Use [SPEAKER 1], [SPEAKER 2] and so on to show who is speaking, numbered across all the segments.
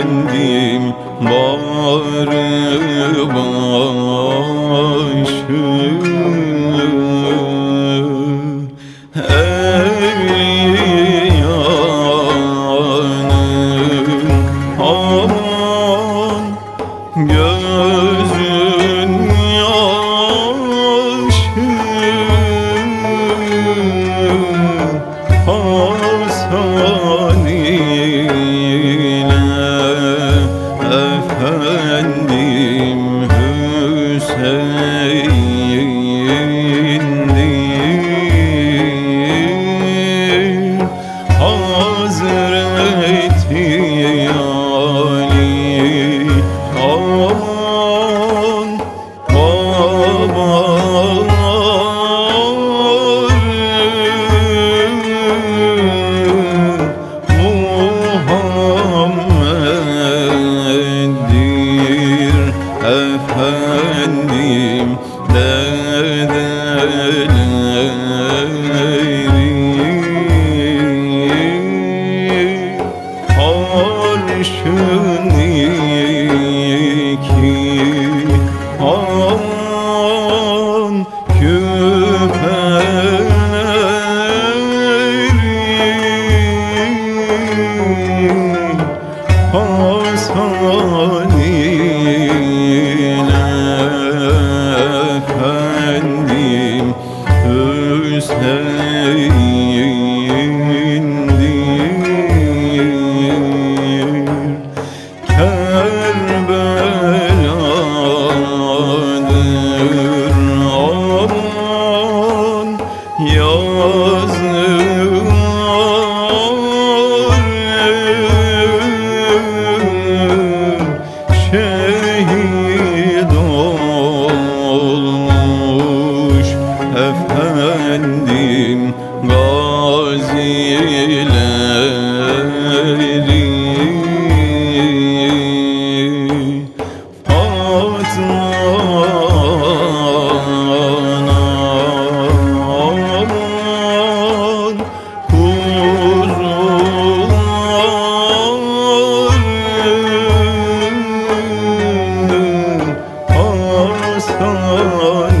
[SPEAKER 1] efendim bağrı başım Evliyanın aman gönlüm efendim dedeleri Arşın iki an küpe Hasan Oh. Hasan'ı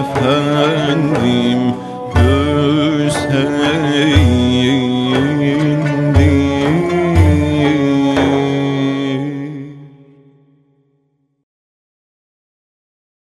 [SPEAKER 1] أفندم